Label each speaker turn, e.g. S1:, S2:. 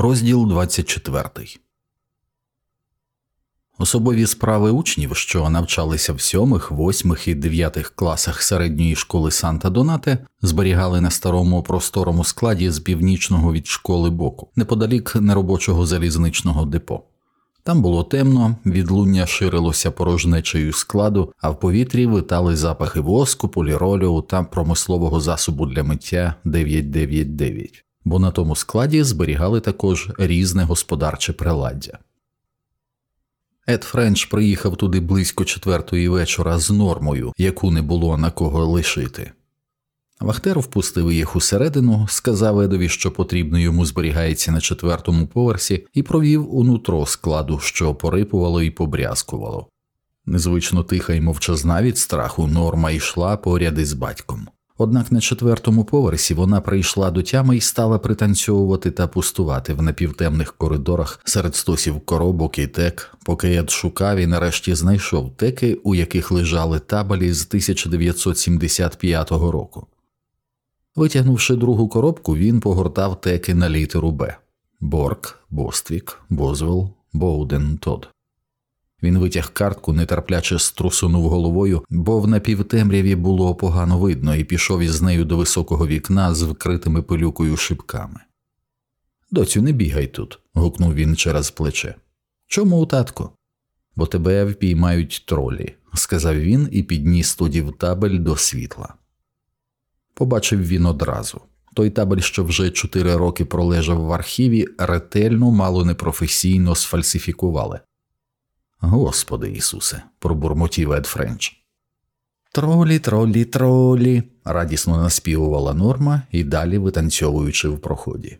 S1: Розділ 24 Особові справи учнів, що навчалися в сьомих, восьмих і дев'ятих класах середньої школи Санта Донате, зберігали на старому просторому складі з північного від школи боку, неподалік неробочого залізничного депо. Там було темно, відлуння ширилося порожнечею складу, а в повітрі витали запахи воску, поліролю та промислового засобу для миття 999, бо на тому складі зберігали також різне господарче приладдя. Ед Френч приїхав туди близько четвертої вечора з нормою, яку не було на кого лишити. Вахтер впустив їх усередину, сказав Едові, що потрібно йому зберігається на четвертому поверсі, і провів у нутро складу, що порипувало і побрязкувало. Незвично тиха й мовчазна від страху норма йшла поряд із батьком. Однак на четвертому поверсі вона прийшла до тями і стала пританцьовувати та пустувати в напівтемних коридорах серед стосів коробок і тек, поки Ед шукав і нарешті знайшов теки, у яких лежали табелі з 1975 року. Витягнувши другу коробку, він погортав теки на літеру Б Борк, Боствік, Бозвел, Боуден, Тод. Він витяг картку, нетерпляче струсунув головою, бо в напівтемряві було погано видно, і пішов із нею до високого вікна з вкритими пилюкою шибками. Доцю, не бігай тут. гукнув він через плече. Чому, татко? Бо тебе впіймають тролі, сказав він і підніс тоді в табель до світла. Побачив він одразу. Той табель, що вже чотири роки пролежав в архіві, ретельно, мало непрофесійно сфальсифікували. Господи Ісусе, пробурмотів Ед Френч. Тролі, тролі, тролі, радісно наспівувала норма і далі витанцьовуючи в проході.